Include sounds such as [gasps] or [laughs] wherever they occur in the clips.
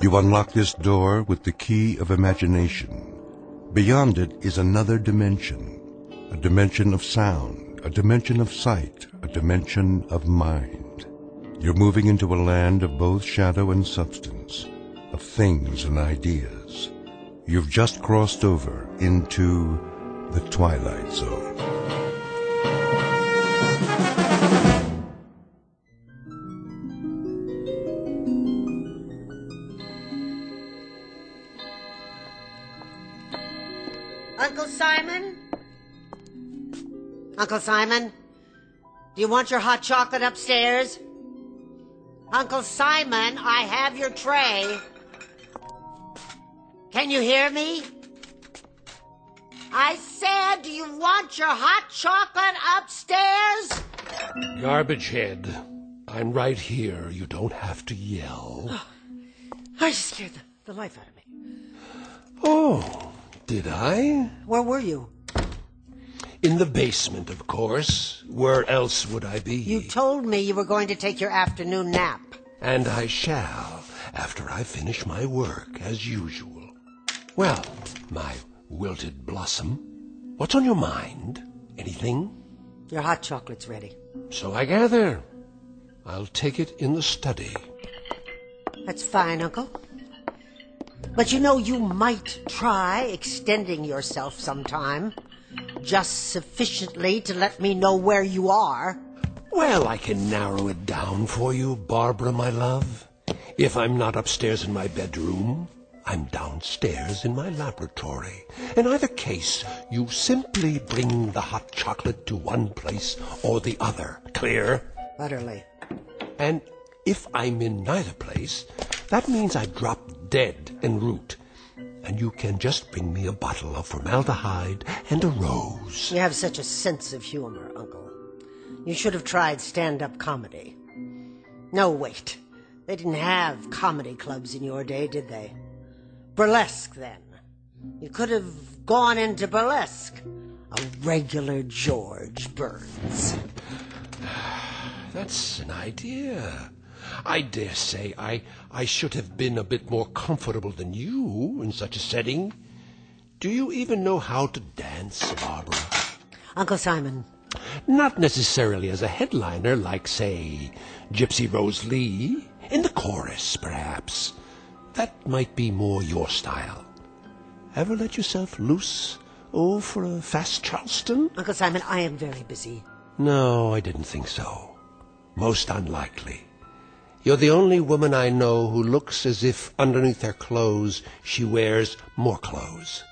You unlock this door with the key of imagination. Beyond it is another dimension, a dimension of sound, a dimension of sight, a dimension of mind. You're moving into a land of both shadow and substance, of things and ideas. You've just crossed over into the Twilight Zone. Uncle Simon? Do you want your hot chocolate upstairs? Uncle Simon, I have your tray. Can you hear me? I said, do you want your hot chocolate upstairs? Garbage head. I'm right here. You don't have to yell. Oh, I scared the, the life out of me. Oh, did I? Where were you? In the basement, of course. Where else would I be? You told me you were going to take your afternoon nap. And I shall, after I finish my work, as usual. Well, my wilted blossom, what's on your mind? Anything? Your hot chocolate's ready. So I gather. I'll take it in the study. That's fine, Uncle. But you know, you might try extending yourself sometime. Just sufficiently to let me know where you are. Well, I can narrow it down for you, Barbara, my love. If I'm not upstairs in my bedroom, I'm downstairs in my laboratory. In either case, you simply bring the hot chocolate to one place or the other. Clear? Utterly. And if I'm in neither place, that means I drop dead en route. And you can just bring me a bottle of formaldehyde and a rose. You have such a sense of humor, Uncle. You should have tried stand-up comedy. No, wait. They didn't have comedy clubs in your day, did they? Burlesque, then. You could have gone into burlesque. A regular George Burns. [sighs] That's an idea. I dare say I, I should have been a bit more comfortable than you in such a setting. Do you even know how to dance, Barbara? Uncle Simon, Not necessarily as a headliner, like, say, Gypsy Rose Lee. In the chorus, perhaps. That might be more your style. Ever let yourself loose? Oh, for a fast Charleston? Uncle Simon, I am very busy. No, I didn't think so. Most unlikely. You're the only woman I know who looks as if underneath her clothes she wears more clothes.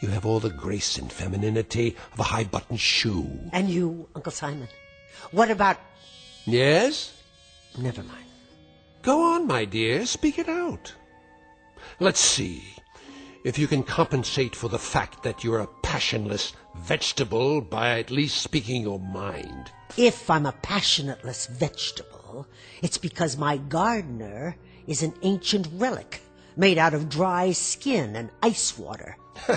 You have all the grace and femininity of a high buttoned shoe. And you, Uncle Simon. What about... Yes? Never mind. Go on, my dear, speak it out. Let's see if you can compensate for the fact that you're a passionless vegetable by at least speaking your mind. If I'm a passionateless vegetable, it's because my gardener is an ancient relic made out of dry skin and ice water. [laughs]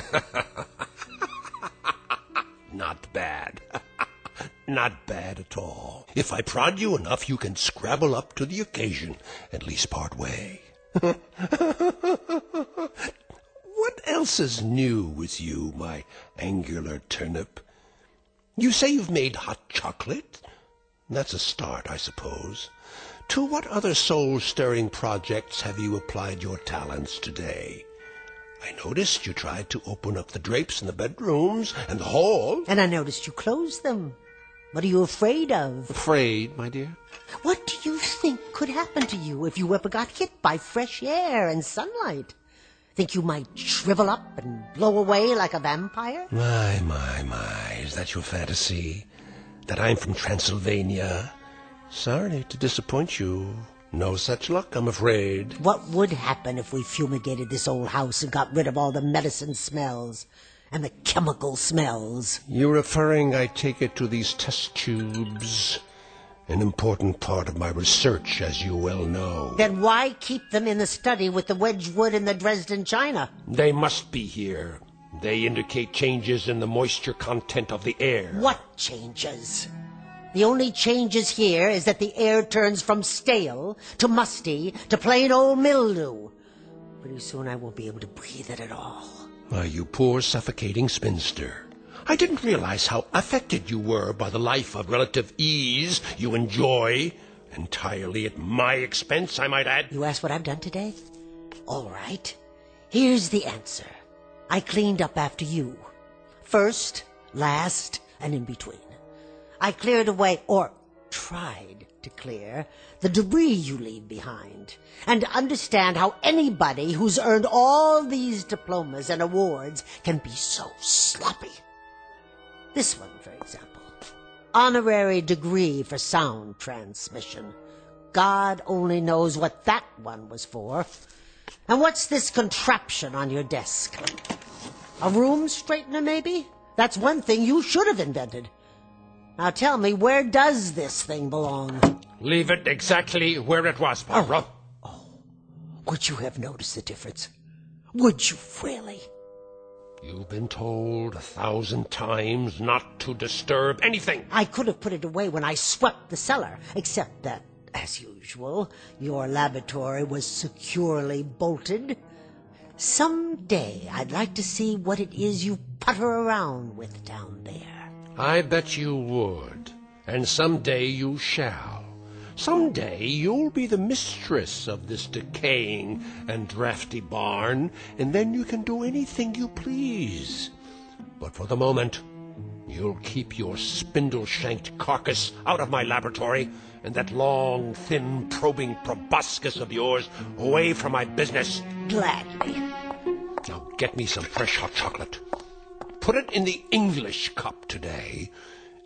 Not bad. [laughs] Not bad at all. If I prod you enough, you can scrabble up to the occasion, at least part way. [laughs] what else is new with you, my angular turnip? You say you've made hot chocolate? That's a start, I suppose. To what other soul-stirring projects have you applied your talents today? I noticed you tried to open up the drapes in the bedrooms and the hall. And I noticed you closed them. What are you afraid of? Afraid, my dear? What do you think could happen to you if you ever got hit by fresh air and sunlight? Think you might shrivel up and blow away like a vampire? My, my, my, is that your fantasy? That I'm from Transylvania? Sorry to disappoint you. No such luck, I'm afraid. What would happen if we fumigated this old house and got rid of all the medicine smells and the chemical smells? You're referring, I take it, to these test tubes. An important part of my research, as you well know. Then why keep them in the study with the Wedgwood and the Dresden china? They must be here. They indicate changes in the moisture content of the air. What changes? The only changes here is that the air turns from stale to musty to plain old mildew. Pretty soon I won't be able to breathe it at all. Why, you poor suffocating spinster. I didn't realize how affected you were by the life of relative ease you enjoy. Entirely at my expense, I might add. You asked what I've done today? All right. Here's the answer. I cleaned up after you. First, last, and in between. I cleared away, or tried to clear, the debris you leave behind, and understand how anybody who's earned all these diplomas and awards can be so sloppy. This one, for example. Honorary degree for sound transmission. God only knows what that one was for. And what's this contraption on your desk? A room straightener, maybe? That's one thing you should have invented. Now tell me, where does this thing belong? Leave it exactly where it was, Barbara. Oh, oh. would you have noticed the difference? Would you really? You've been told a thousand times not to disturb anything. I could have put it away when I swept the cellar, except that, as usual, your laboratory was securely bolted. Some day I'd like to see what it is you putter around with down there. I bet you would. And some day you shall. Some day you'll be the mistress of this decaying and drafty barn, and then you can do anything you please. But for the moment, you'll keep your spindle-shanked carcass out of my laboratory, and that long, thin, probing proboscis of yours away from my business. Gladly. Now get me some fresh hot chocolate. Put it in the English cup today,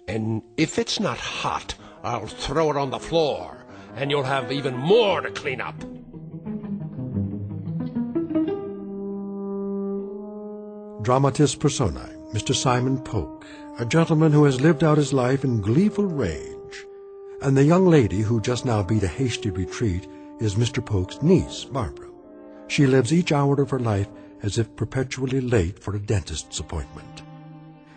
and if it's not hot, I'll throw it on the floor, and you'll have even more to clean up. Dramatis personae, Mr. Simon Polk, a gentleman who has lived out his life in gleeful rage, and the young lady who just now beat a hasty retreat is Mr. Polk's niece, Barbara. She lives each hour of her life as if perpetually late for a dentist's appointment.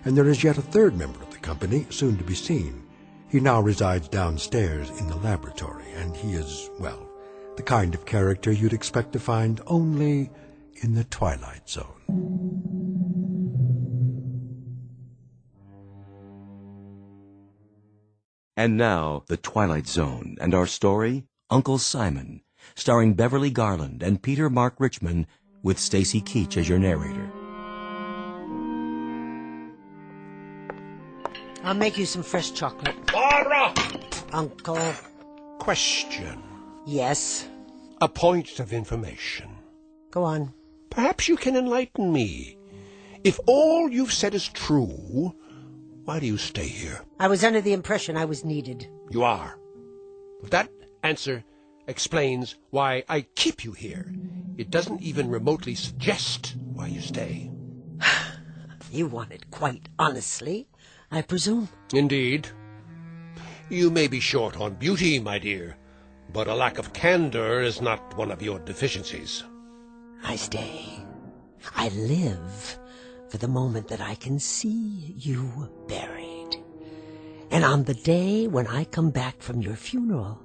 And there is yet a third member of the company, soon to be seen. He now resides downstairs in the laboratory, and he is, well, the kind of character you'd expect to find only in the Twilight Zone. And now, The Twilight Zone, and our story, Uncle Simon, starring Beverly Garland and Peter Mark Richman, with Stacy Keach as your narrator. I'll make you some fresh chocolate. Barbara! Uncle. Question. Yes. A point of information. Go on. Perhaps you can enlighten me. If all you've said is true, why do you stay here? I was under the impression I was needed. You are. But That answer explains why I keep you here. It doesn't even remotely suggest why you stay. [sighs] You want it quite honestly, I presume. Indeed. You may be short on beauty, my dear, but a lack of candor is not one of your deficiencies. I stay. I live for the moment that I can see you buried. And on the day when I come back from your funeral,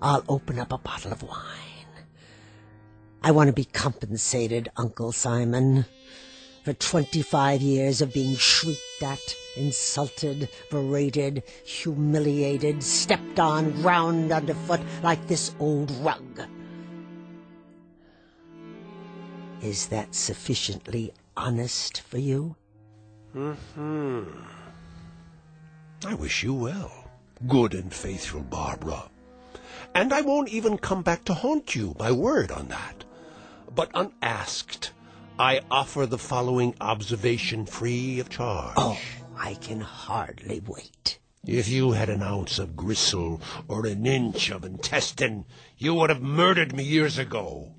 I'll open up a bottle of wine. I want to be compensated, Uncle Simon, for 25 years of being shrieked at, insulted, berated, humiliated, stepped on, ground underfoot like this old rug. Is that sufficiently honest for you? Hmm. I wish you well, good and faithful Barbara. And I won't even come back to haunt you, my word on that. But unasked, I offer the following observation free of charge. Oh, I can hardly wait. If you had an ounce of gristle or an inch of intestine, you would have murdered me years ago.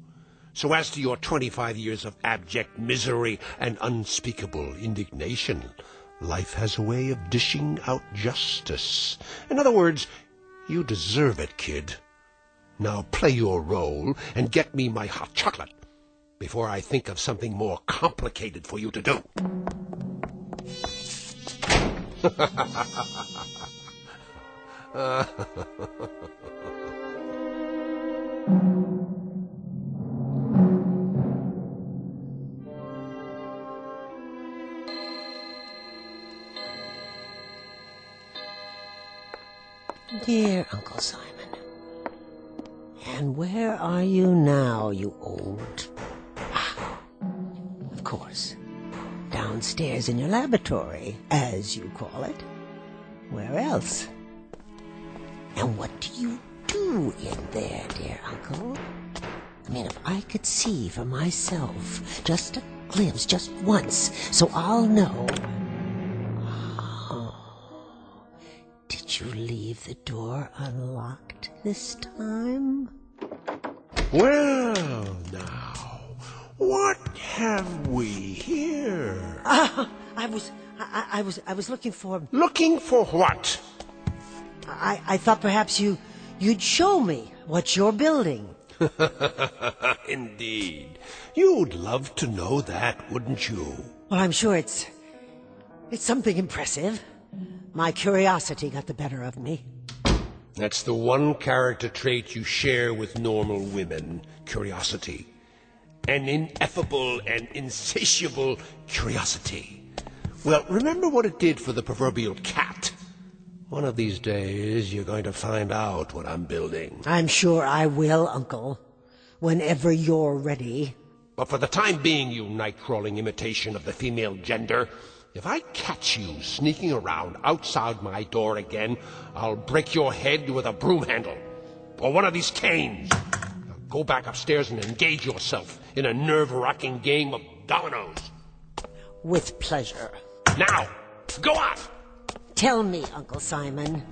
So as to your twenty-five years of abject misery and unspeakable indignation, life has a way of dishing out justice. In other words, you deserve it, kid. Now play your role and get me my hot chocolate before I think of something more complicated for you to do. [laughs] Dear Uncle Simon. And where are you now, you old... Ah, of course. Downstairs in your laboratory, as you call it. Where else? And what do you do in there, dear Uncle? I mean, if I could see for myself, just a glimpse, just once, so I'll know. Did you leave the door unlocked this time? Well, now, what have we here? Ah, I was, I, I was, I was looking for. Looking for what? I, I thought perhaps you, you'd show me what you're building. [laughs] Indeed. You'd love to know that, wouldn't you? Well, I'm sure it's, it's something impressive. My curiosity got the better of me. That's the one character trait you share with normal women curiosity. An ineffable and insatiable curiosity. Well, remember what it did for the proverbial cat. One of these days, you're going to find out what I'm building. I'm sure I will, Uncle. Whenever you're ready. But for the time being, you night-crawling imitation of the female gender, if I catch you sneaking around outside my door again, I'll break your head with a broom handle. Or one of these canes. Now go back upstairs and engage yourself in a nerve-wracking game of dominoes. With pleasure. Now, go on! Tell me, Uncle Simon.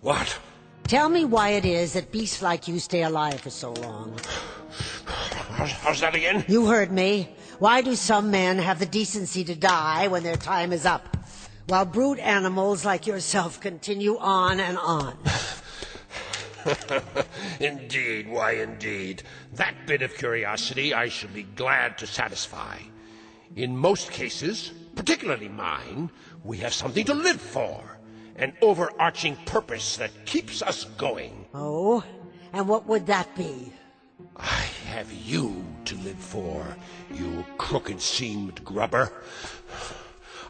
What? Tell me why it is that beasts like you stay alive for so long. How's, how's that again? You heard me. Why do some men have the decency to die when their time is up, while brute animals like yourself continue on and on? [laughs] indeed, why indeed. That bit of curiosity I shall be glad to satisfy. In most cases, particularly mine, we have something to live for, an overarching purpose that keeps us going. Oh, and what would that be? I have you to live for, you crooked-seamed grubber.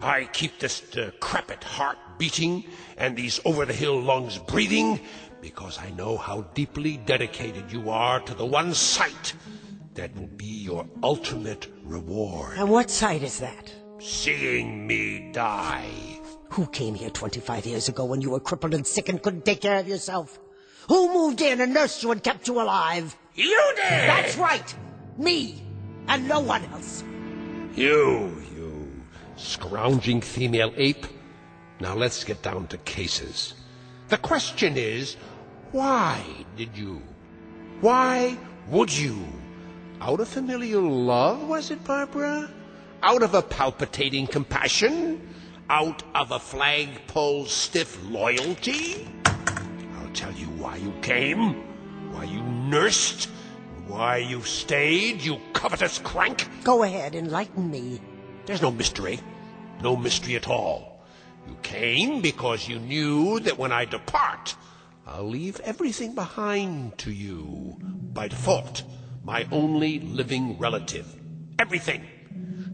I keep this uh, decrepit heart beating and these over-the-hill lungs breathing because I know how deeply dedicated you are to the one sight that will be your ultimate reward. And what sight is that? Seeing me die. Who came here 25 years ago when you were crippled and sick and couldn't take care of yourself? Who moved in and nursed you and kept you alive? You did! That's right! Me! And no one else! You, you scrounging female ape. Now let's get down to cases. The question is, why did you? Why would you? Out of familial love, was it, Barbara? Out of a palpitating compassion? Out of a flagpole stiff loyalty? I'll tell you why you came, why you nursed, why you stayed, you covetous crank. Go ahead, enlighten me. There's no mystery. No mystery at all. You came because you knew that when I depart, I'll leave everything behind to you. By default, my only living relative. Everything.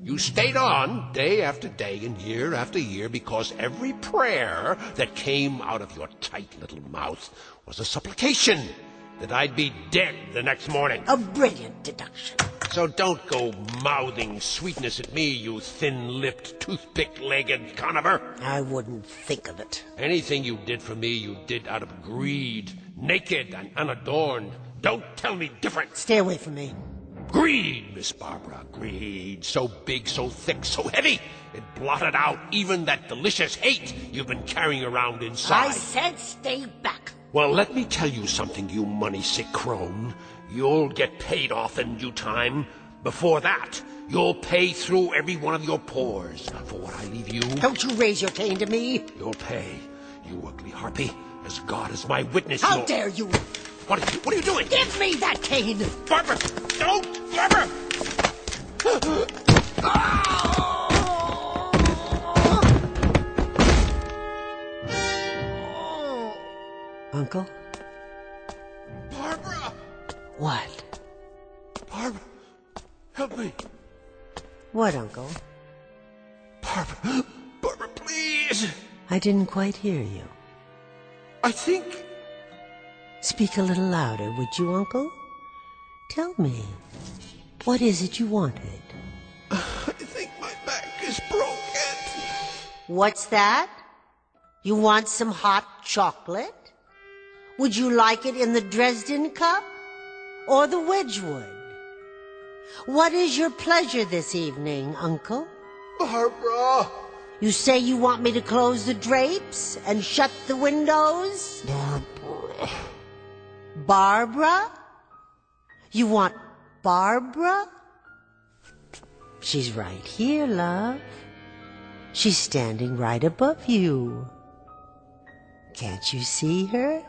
You stayed on day after day and year after year because every prayer that came out of your tight little mouth was a supplication that I'd be dead the next morning. A brilliant deduction. So don't go mouthing sweetness at me, you thin-lipped, toothpick-legged conover. I wouldn't think of it. Anything you did for me, you did out of greed, naked and unadorned. Don't tell me different. Stay away from me. Greed, Miss Barbara, greed. So big, so thick, so heavy. It blotted out even that delicious hate you've been carrying around inside. I said stay back. Well, let me tell you something, you money-sick crone. You'll get paid off in due time. Before that, you'll pay through every one of your pores for what I leave you. Don't you raise your cane to me. You'll pay, you ugly harpy. As God is my witness, How you'll... dare you! What are you, what are you doing? Give me that cane! Barbara! Don't! Barbara! [gasps] Ah! Uncle? Barbara! What? Barbara! Help me! What, Uncle? Barbara! Barbara, please! I didn't quite hear you. I think. Speak a little louder, would you, Uncle? Tell me, what is it you wanted? I think my back is broken. What's that? You want some hot chocolate? Would you like it in the Dresden cup or the Wedgwood? What is your pleasure this evening, Uncle? Oh, Barbara! You say you want me to close the drapes and shut the windows? Barbara. Barbara? You want Barbara? She's right here, love. She's standing right above you. Can't you see her?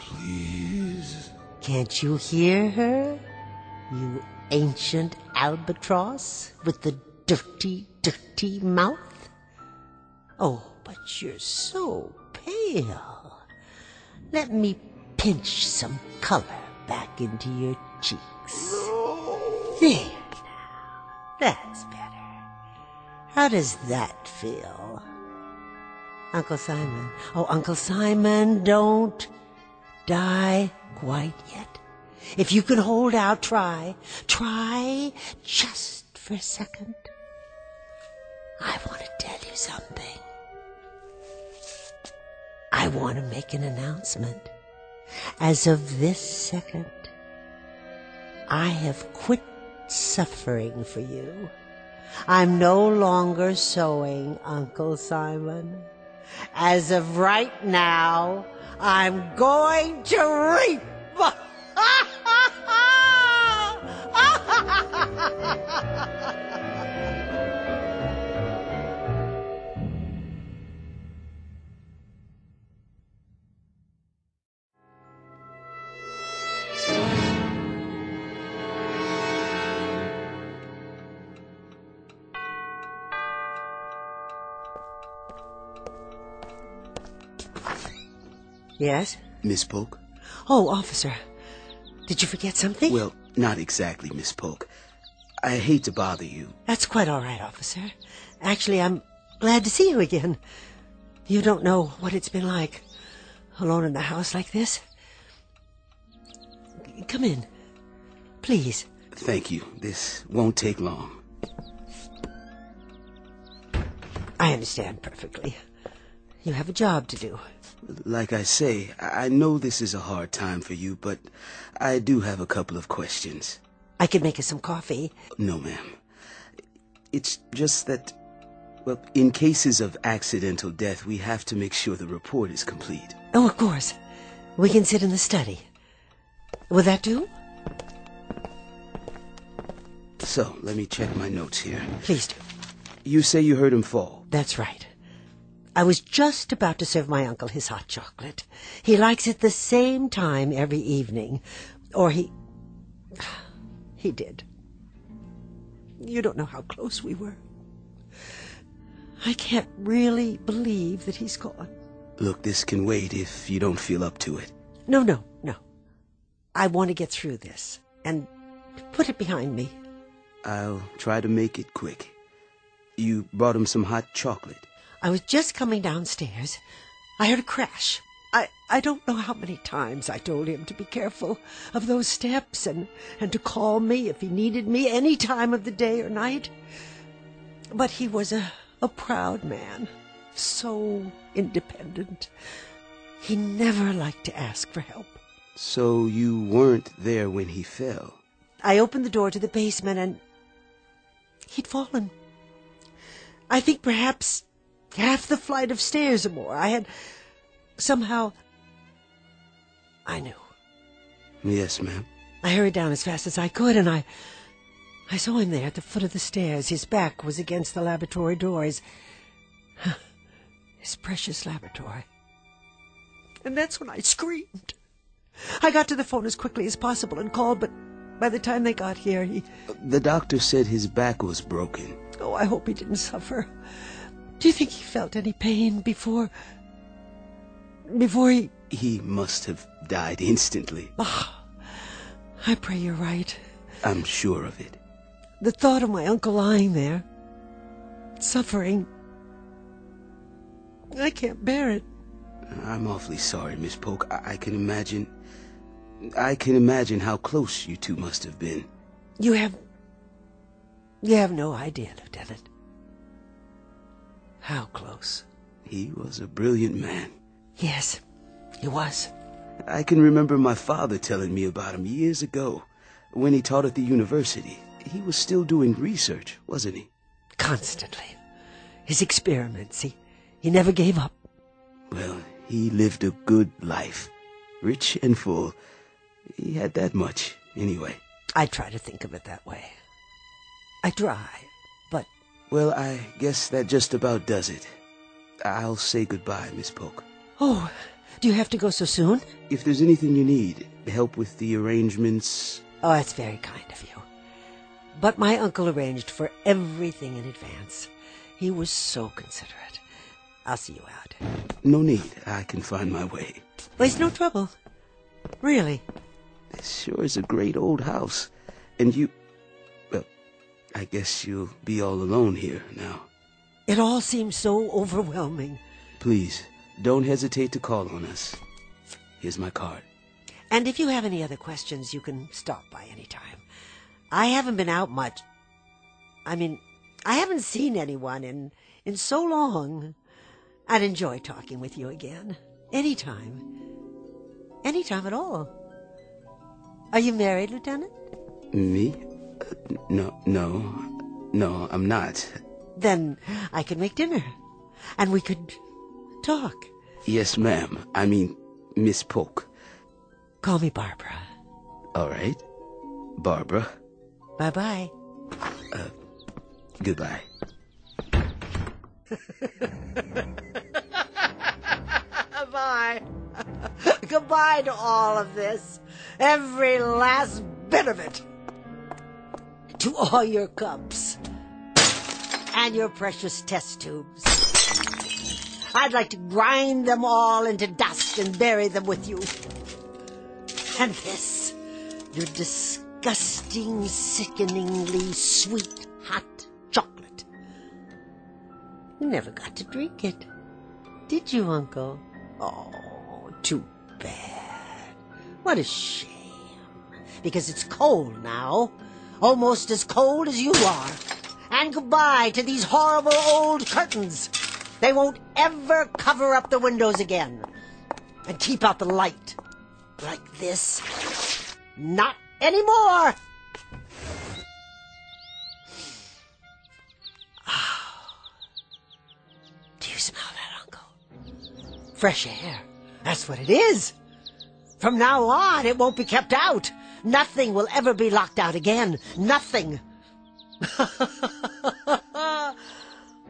Please. Can't you hear her? You ancient albatross with the dirty, dirty mouth? Oh, but you're so pale. Let me pinch some color back into your cheeks. There now. That's better. How does that feel? Uncle Simon. Oh, Uncle Simon, don't die quite yet. If you can hold out, try. Try just for a second. I want to tell you something. I want to make an announcement. As of this second, I have quit suffering for you. I'm no longer sowing, Uncle Simon. As of right now, I'm going to reap. Yes? Miss Polk? Oh, officer. Did you forget something? Well, not exactly, Miss Polk. I hate to bother you. That's quite all right, officer. Actually, I'm glad to see you again. You don't know what it's been like, alone in the house like this. Come in. Please. Thank you. This won't take long. I understand perfectly. You have a job to do. Like I say, I know this is a hard time for you, but I do have a couple of questions. I could make us some coffee. No, ma'am. It's just that, well, in cases of accidental death, we have to make sure the report is complete. Oh, of course. We can sit in the study. Will that do? So, let me check my notes here. Please do. You say you heard him fall. That's right. I was just about to serve my uncle his hot chocolate. He likes it the same time every evening. Or he. [sighs] He did. You don't know how close we were. I can't really believe that he's gone. Look, this can wait if you don't feel up to it. No, no, no. I want to get through this and put it behind me. I'll try to make it quick. You brought him some hot chocolate. I was just coming downstairs. I heard a crash. I, I don't know how many times I told him to be careful of those steps and, and to call me if he needed me any time of the day or night. But he was a, a proud man, so independent. He never liked to ask for help. So you weren't there when he fell. I opened the door to the basement and he'd fallen. I think perhaps half the flight of stairs or more. I had somehow. I knew. Yes, ma'am. I hurried down as fast as I could and I. I saw him there at the foot of the stairs. His back was against the laboratory doors. His precious laboratory. And that's when I screamed. I got to the phone as quickly as possible and called, but by the time they got here, he. The doctor said his back was broken. Oh, I hope he didn't suffer. Do you think he felt any pain before. before he. He must have died instantly. Ah, I pray you're right. I'm sure of it. The thought of my uncle lying there, suffering. I can't bear it. I'm awfully sorry, Miss Polk. I, I can imagine. I can imagine how close you two must have been. You have. You have no idea, Lieutenant. How close? He was a brilliant man. Yes, he was. I can remember my father telling me about him years ago when he taught at the university. He was still doing research, wasn't he? Constantly. His experiments, he, he never gave up. Well, he lived a good life. Rich and full. He had that much, anyway. I try to think of it that way. I try, Well, I guess that just about does it. I'll say goodbye, Miss Polk. Oh, do you have to go so soon? If there's anything you need, help with the arrangements, Oh, that's very kind of you. But my uncle arranged for everything in advance. He was so considerate. I'll see you out. no need. I can find my way. Well, it's no trouble. Really. This sure is a great old house. And you. I guess you'll be all alone here now. It all seems so overwhelming. Please, don't hesitate to call on us. Here's my card. And if you have any other questions, you can stop by any time. I haven't been out much. I mean, I haven't seen anyone in, in so long. I'd enjoy talking with you again. Anytime. Anytime at all. Are you married, Lieutenant? Me? Uh, no, no. No, I'm not. Then I could make dinner. And we could talk. Yes, ma'am. I mean, Miss Polk. Call me Barbara. All right. Barbara, [laughs] Bye bye. goodbye. Goodbye. Goodbye to all of this. Every last bit of it. To all your cups. And your precious test tubes. I'd like to grind them all into dust and bury them with you. And this, your disgusting, sickeningly sweet hot chocolate. You never got to drink it. Did you, Uncle? Oh, too bad. What a shame. Because it's cold now. Almost as cold as you are. And goodbye to these horrible old curtains. They won't ever cover up the windows again. And keep out the light. Like this. Not anymore! [sighs] Do you smell that, Uncle? Fresh air. That's what it is. From now on, it won't be kept out. Nothing will ever be locked out again. Nothing. [laughs] oh,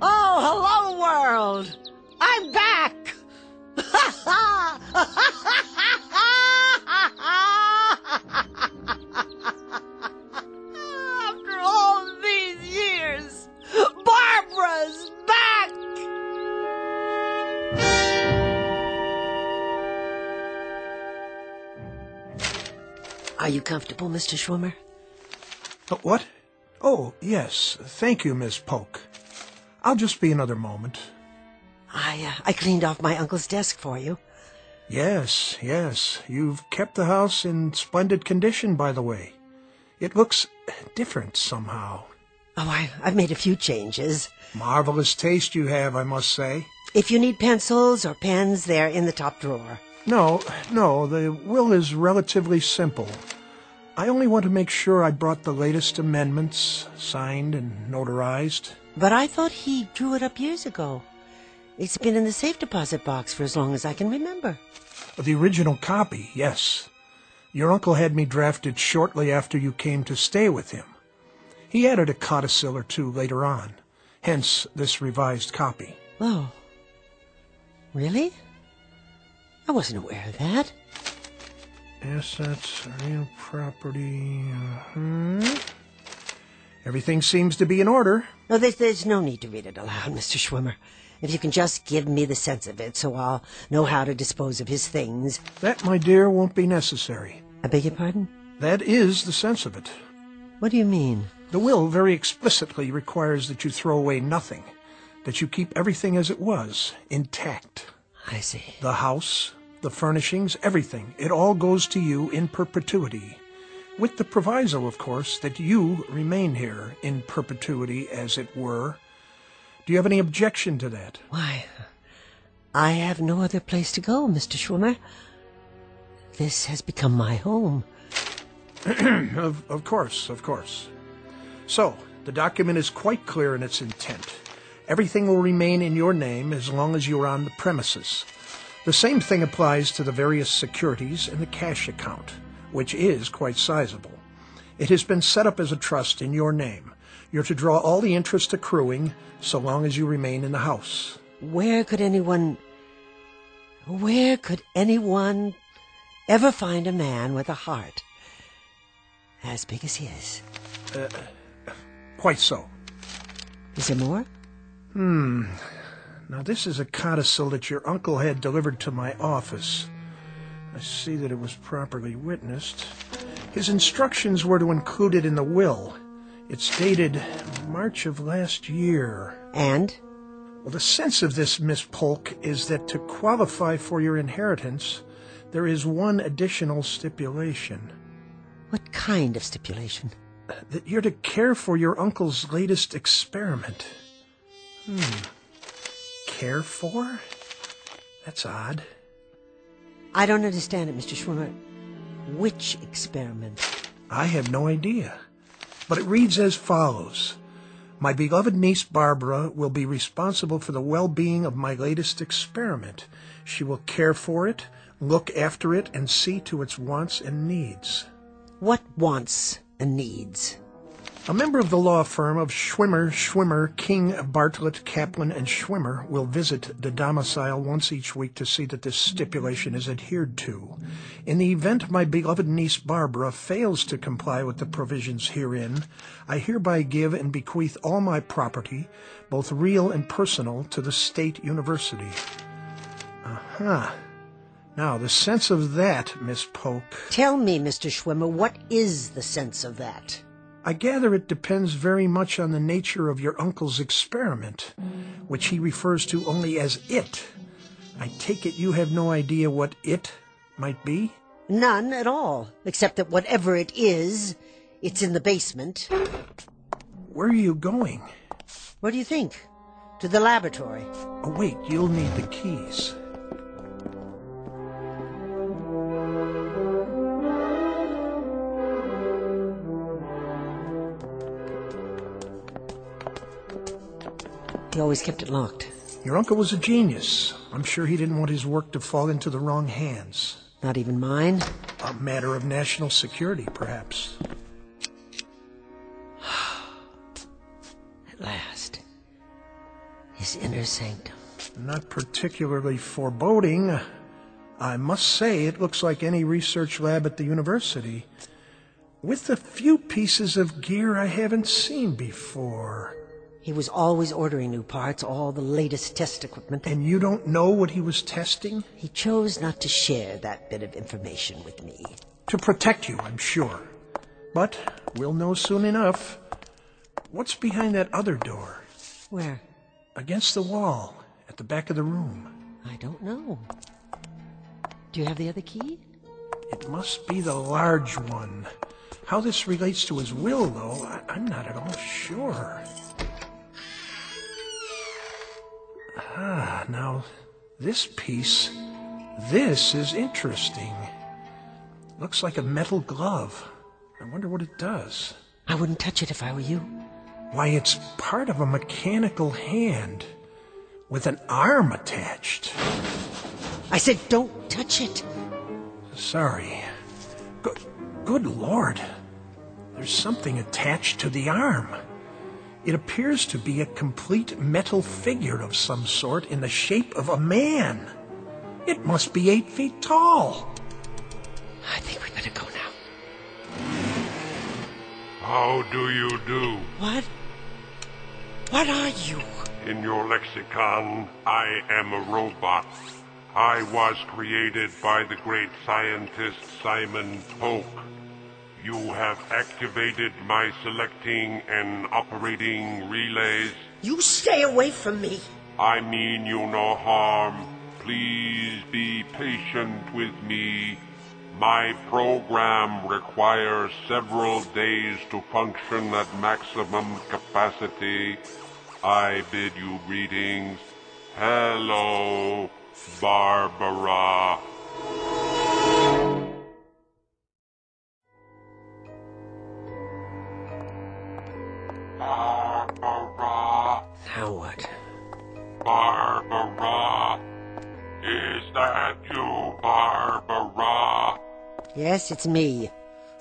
hello, world. I'm back. [laughs] After Are you comfortable, Mr. Schwimmer? Uh, What? Oh, yes. Thank you, Miss Polk. I'll just be another moment. I uh, I cleaned off my uncle's desk for you. Yes, yes. You've kept the house in splendid condition, by the way. It looks different somehow. Oh, I, I've made a few changes. Marvelous taste you have, I must say. If you need pencils or pens, they're in the top drawer. No, no, the will is relatively simple. I only want to make sure I brought the latest amendments, signed and notarized. But I thought he drew it up years ago. It's been in the safe deposit box for as long as I can remember. The original copy, yes. Your uncle had me drafted shortly after you came to stay with him. He added a codicil or two later on, hence this revised copy. Oh. Really? I wasn't aware of that. Assets, real property. uh Everything seems to be in order. No, there's, there's no need to read it aloud, [laughs] Mr. Schwimmer. If you can just give me the sense of it so I'll know how to dispose of his things. That, my dear, won't be necessary. I beg your pardon? That is the sense of it. What do you mean? The will very explicitly requires that you throw away nothing, that you keep everything as it was, intact. I see. The house, the furnishings, everything. It all goes to you in perpetuity. With the proviso, of course, that you remain here in perpetuity, as it were. Do you have any objection to that? Why, I have no other place to go, Mr. Schwimmer. This has become my home. [clears throat] of, of course, of course. So, the document is quite clear in its intent. Everything will remain in your name as long as you are on the premises. The same thing applies to the various securities in the cash account, which is quite sizable. It has been set up as a trust in your name. You're to draw all the interest accruing so long as you remain in the house. Where could anyone. Where could anyone ever find a man with a heart as big as his? Uh, quite so. Is there more? Hmm. Now, this is a codicil that your uncle had delivered to my office. I see that it was properly witnessed. His instructions were to include it in the will. It's dated March of last year. And? Well, the sense of this, Miss Polk, is that to qualify for your inheritance, there is one additional stipulation. What kind of stipulation? That you're to care for your uncle's latest experiment. Hmm. Care for? That's odd. I don't understand it, Mr. Schwimmer. Which experiment? I have no idea. But it reads as follows. My beloved niece Barbara will be responsible for the well-being of my latest experiment. She will care for it, look after it, and see to its wants and needs. What wants and needs? A member of the law firm of Schwimmer, Schwimmer, King, Bartlett, Kaplan, and Schwimmer will visit the domicile once each week to see that this stipulation is adhered to. In the event my beloved niece Barbara fails to comply with the provisions herein, I hereby give and bequeath all my property, both real and personal, to the State University. Aha. Now, the sense of that, Miss Polk. Tell me, Mr. Schwimmer, what is the sense of that? I gather it depends very much on the nature of your uncle's experiment, which he refers to only as it. I take it you have no idea what it might be? None at all, except that whatever it is, it's in the basement. Where are you going? What do you think? To the laboratory. Oh, wait, you'll need the keys. He always kept it locked. Your uncle was a genius. I'm sure he didn't want his work to fall into the wrong hands. Not even mine. A matter of national security, perhaps. [sighs] At last. His inner sanctum. Not particularly foreboding. I must say, it looks like any research lab at the university. With a few pieces of gear I haven't seen before. He was always ordering new parts, all the latest test equipment. And you don't know what he was testing? He chose not to share that bit of information with me. To protect you, I'm sure. But we'll know soon enough. What's behind that other door? Where? Against the wall, at the back of the room. I don't know. Do you have the other key? It must be the large one. How this relates to his will, though, I- I'm not at all sure. Ah, now, this piece. This is interesting. Looks like a metal glove. I wonder what it does. I wouldn't touch it if I were you. Why, it's part of a mechanical hand with an arm attached. I said don't touch it. Sorry. Good, good Lord. There's something attached to the arm. It appears to be a complete metal figure of some sort in the shape of a man. It must be eight feet tall. I think we better go now. How do you do? What? What are you? In your lexicon, I am a robot. I was created by the great scientist Simon Polk. You have activated my selecting and operating relays. You stay away from me. I mean you no harm. please be patient with me. My program requires several days to function at maximum capacity. I bid you greetings. Hello, Barbara. Barbara, what? Barbara. Is that you, Barbara? Yes, it's me.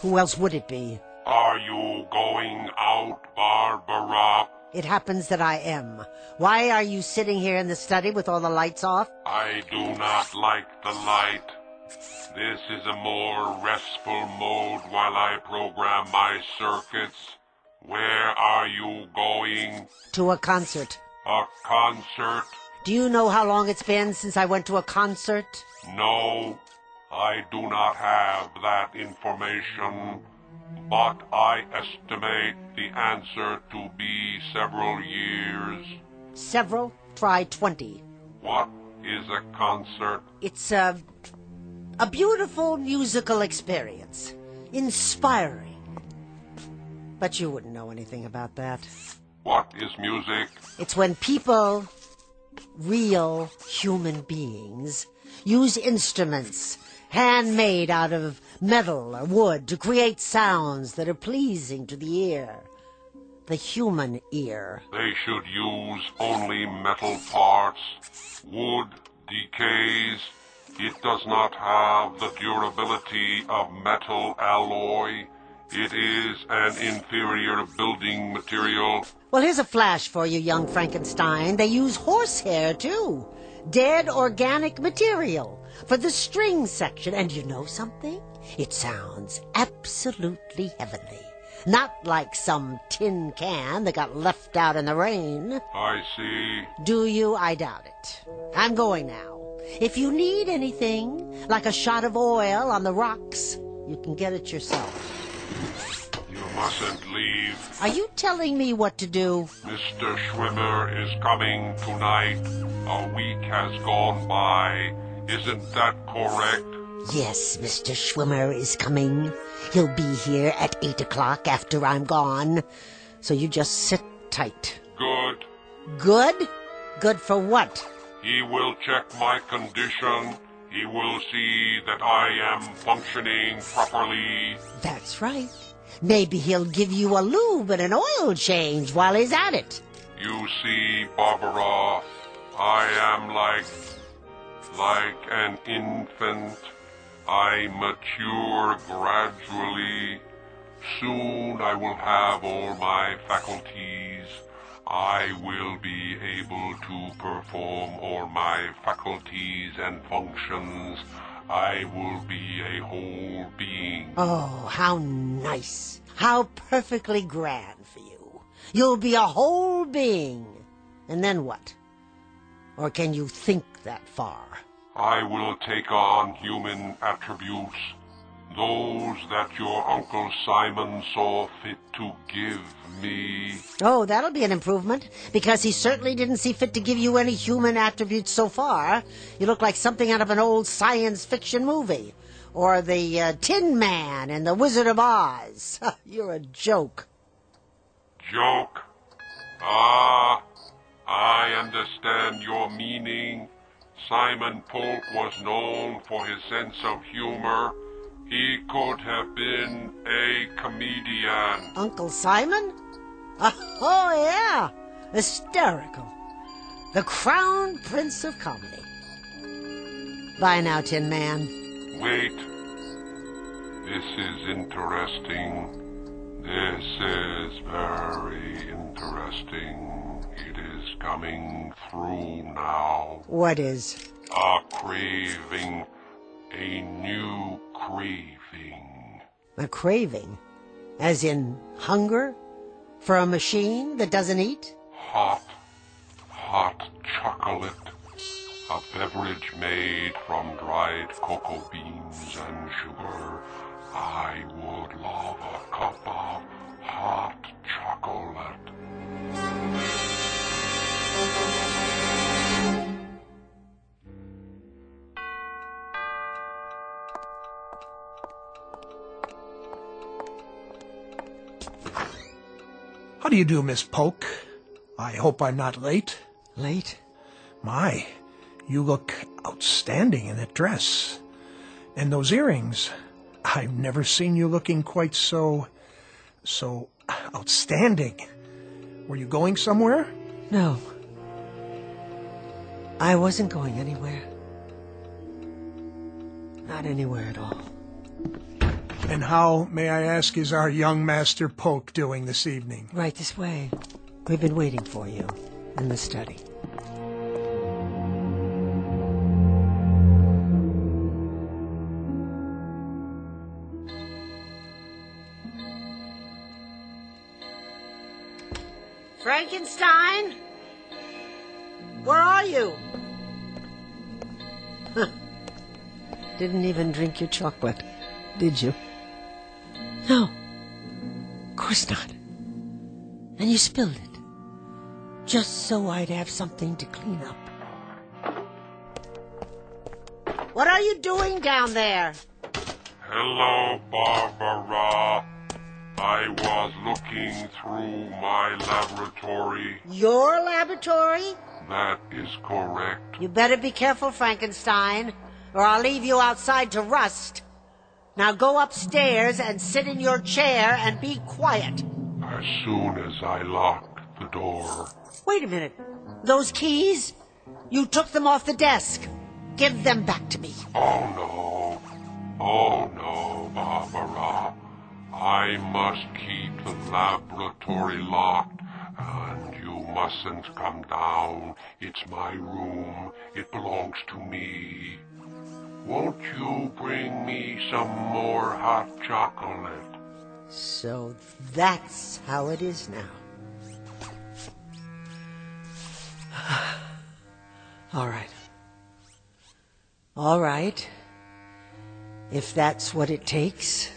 Who else would it be? Are you going out, Barbara? It happens that I am. Why are you sitting here in the study with all the lights off? I do not like the light. This is a more restful mode while I program my circuits. Where are you going? To a concert. A concert? Do you know how long it's been since I went to a concert? No, I do not have that information, but I estimate the answer to be several years. Several? Try twenty. What is a concert? It's a, a beautiful musical experience. Inspiring. But you wouldn't know anything about that. What is music? It's when people, real human beings, use instruments handmade out of metal or wood to create sounds that are pleasing to the ear. The human ear. They should use only metal parts. Wood decays. It does not have the durability of metal alloy. It is an inferior building material. Well, here's a flash for you, young Frankenstein. They use horsehair, too. Dead organic material for the string section. And you know something? It sounds absolutely heavenly. Not like some tin can that got left out in the rain. I see. Do you? I doubt it. I'm going now. If you need anything, like a shot of oil on the rocks, you can get it yourself. You mustn't leave. Are you telling me what to do? Mr. Schwimmer is coming tonight. A week has gone by. Isn't that correct? Yes, Mr. Schwimmer is coming. He'll be here at eight o'clock after I'm gone. So you just sit tight. Good. Good? Good for what? He will check my condition. He will see that I am functioning properly. That's right. Maybe he'll give you a lube and an oil change while he's at it. You see, Barbara, I am like, like an infant. I mature gradually. Soon I will have all my faculties. I will be able to perform all my faculties and functions. I will be a whole being. Oh, how nice. How perfectly grand for you. You'll be a whole being. And then what? Or can you think that far? I will take on human attributes, those that your Uncle Simon saw fit to give me. Oh, that'll be an improvement, because he certainly didn't see fit to give you any human attributes so far. You look like something out of an old science fiction movie. Or the uh, Tin Man in The Wizard of Oz. [laughs] You're a joke. Joke? Ah, I understand your meaning. Simon Polk was known for his sense of humor. He could have been a comedian. Uncle Simon? [laughs] Oh, yeah. Hysterical. The crown prince of comedy. Bye now, Tin Man. Wait. This is interesting. This is very interesting. It is coming through now. What is? A craving. A new craving. A craving? As in hunger? For a machine that doesn't eat? Hot, hot chocolate. A beverage made from dried cocoa beans and sugar. I would love a cup of hot chocolate. How do you do, Miss Polk? I hope I'm not late. Late? My, you look outstanding in that dress. And those earrings. I've never seen you looking quite so. so outstanding. Were you going somewhere? No. I wasn't going anywhere. Not anywhere at all. And how, may I ask, is our young Master Polk doing this evening? Right this way. We've been waiting for you in the study. Frankenstein? Where are you? Huh. Didn't even drink your chocolate, did you? No. Of course not. And you spilled it. Just so I'd have something to clean up. What are you doing down there? Hello, Barbara. I was looking through my laboratory. Your laboratory? That is correct. You better be careful, Frankenstein, or I'll leave you outside to rust. Now go upstairs and sit in your chair and be quiet. As soon as I lock the door. Wait a minute. Those keys? You took them off the desk. Give them back to me. Oh no. Oh no, Barbara. I must keep the laboratory locked, and you mustn't come down. It's my room. It belongs to me. Won't you bring me some more hot chocolate? So that's how it is now. [sighs] All right. All right. If that's what it takes.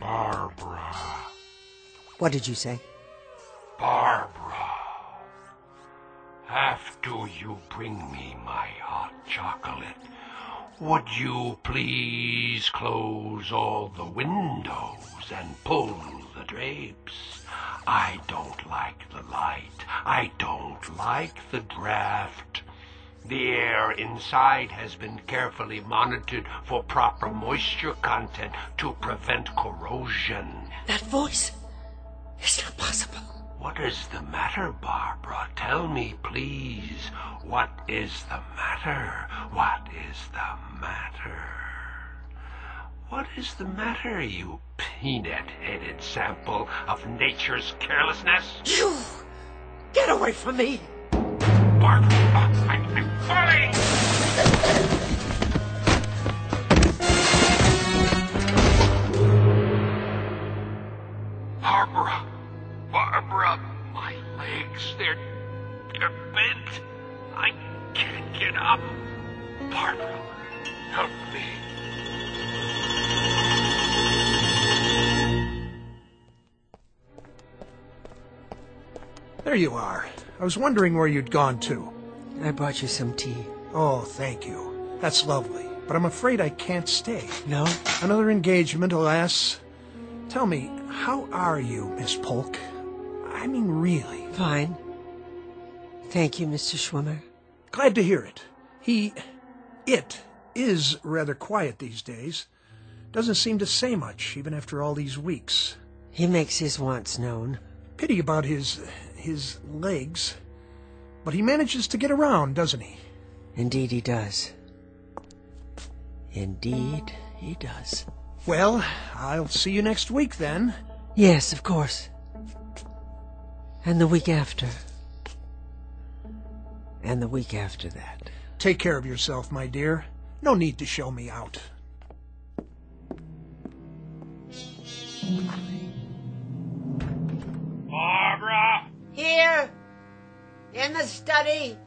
Barbara. What did you say? Barbara. After you bring me my hot chocolate, would you please close all the windows and pull the drapes? I don't like the light. I don't like the draft. The air inside has been carefully monitored for proper moisture content to prevent corrosion. That voice? It's not possible. What is the matter, Barbara? Tell me, please. What is the matter? What is the matter? What is the matter, you peanut-headed sample of nature's carelessness? You! Get away from me! Barbara, I, I was wondering where you'd gone to. I brought you some tea. Oh, thank you. That's lovely. But I'm afraid I can't stay. No? Another engagement, alas. Tell me, how are you, Miss Polk? I mean, really. Fine. Thank you, Mr. Schwimmer. Glad to hear it. He. It is rather quiet these days. Doesn't seem to say much, even after all these weeks. He makes his wants known. Pity about his. His legs. But he manages to get around, doesn't he? Indeed he does. Indeed he does. Well, I'll see you next week then. Yes, of course. And the week after. And the week after that. Take care of yourself, my dear. No need to show me out. In the study!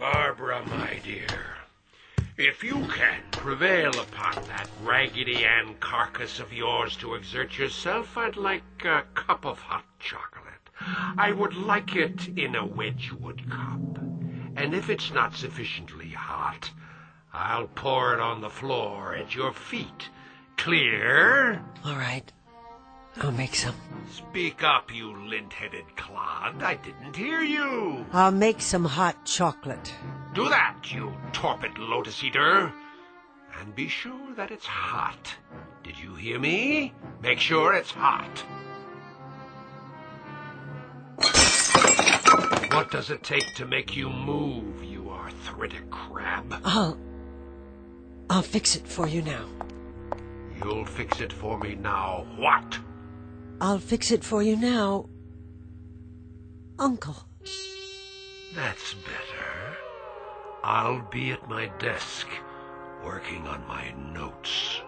Barbara, my dear, if you can prevail upon that Raggedy Ann carcass of yours to exert yourself, I'd like a cup of hot chocolate. I would like it in a Wedgwood cup. And if it's not sufficiently hot, I'll pour it on the floor at your feet. Clear? All right. I'll make some. Speak up, you lint-headed clod. I didn't hear you. I'll make some hot chocolate. Do that, you torpid lotus eater. And be sure that it's hot. Did you hear me? Make sure it's hot. What does it take to make you move, you arthritic crab? I'll. I'll fix it for you now. You'll fix it for me now. What? I'll fix it for you now. Uncle. That's better. I'll be at my desk, working on my notes.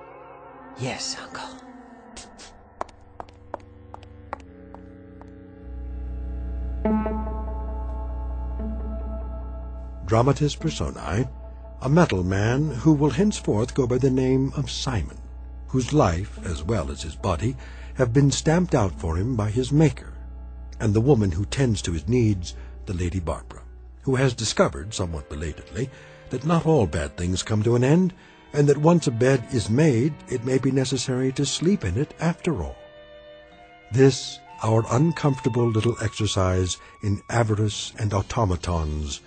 Yes, Uncle. Dramatis personae, a metal man who will henceforth go by the name of Simon, whose life, as well as his body, have been stamped out for him by his Maker, and the woman who tends to his needs, the Lady Barbara, who has discovered, somewhat belatedly, that not all bad things come to an end, and that once a bed is made, it may be necessary to sleep in it after all. This, our uncomfortable little exercise in avarice and automatons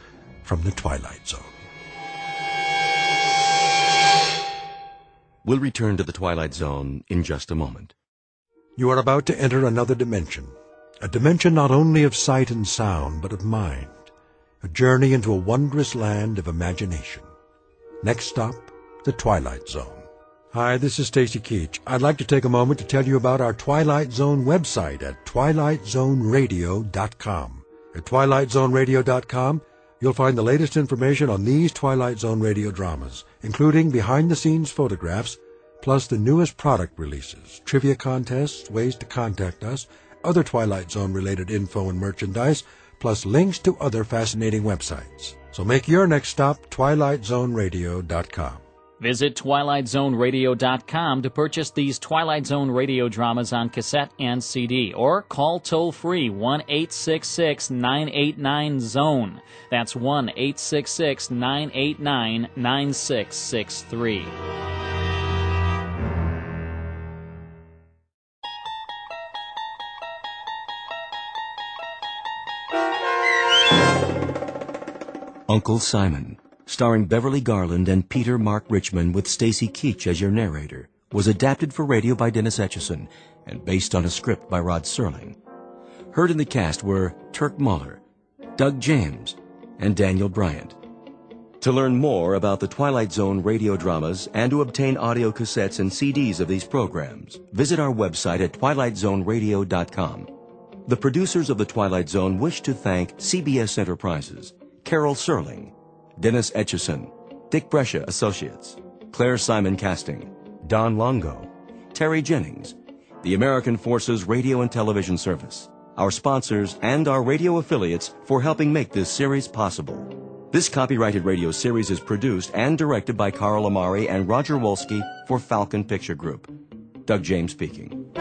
from the Twilight Zone. We'll return to the Twilight Zone in just a moment. You are about to enter another dimension, a dimension not only of sight and sound, but of mind, a journey into a wondrous land of imagination. Next stop, the Twilight Zone. Hi, this is Stacy Keach. I'd like to take a moment to tell you about our Twilight Zone website at twilightzoneradio.com. At twilightzoneradio.com, you'll find the latest information on these Twilight Zone radio dramas, including behind-the-scenes photographs, plus the newest product releases, trivia contests, ways to contact us, other Twilight Zone-related info and merchandise, plus links to other fascinating websites. So make your next stop twilightzoneradio.com. Visit TwilightZoneRadio.com to purchase these Twilight Zone radio dramas on cassette and CD, or call toll free 1 866 989 Zone. That's 1 866 989 9663. Uncle Simon, starring Beverly Garland and Peter Mark Richman with Stacy Keach as your narrator, was adapted for radio by Dennis Etchison and based on a script by Rod Serling. Heard in the cast were Turk Muller, Doug James, and Daniel Bryant. To learn more about the Twilight Zone radio dramas and to obtain audio cassettes and CDs of these programs, visit our website at twilightzoneradio.com. The producers of The Twilight Zone wish to thank CBS Enterprises, Carol Serling, Dennis Etchison, Dick Brescia Associates, Claire Simon Casting, Don Longo, Terry Jennings, the American Forces Radio and Television Service, our sponsors, and our radio affiliates for helping make this series possible. This copyrighted radio series is produced and directed by Carl Amari and Roger Wolski for Falcon Picture Group. Doug James speaking.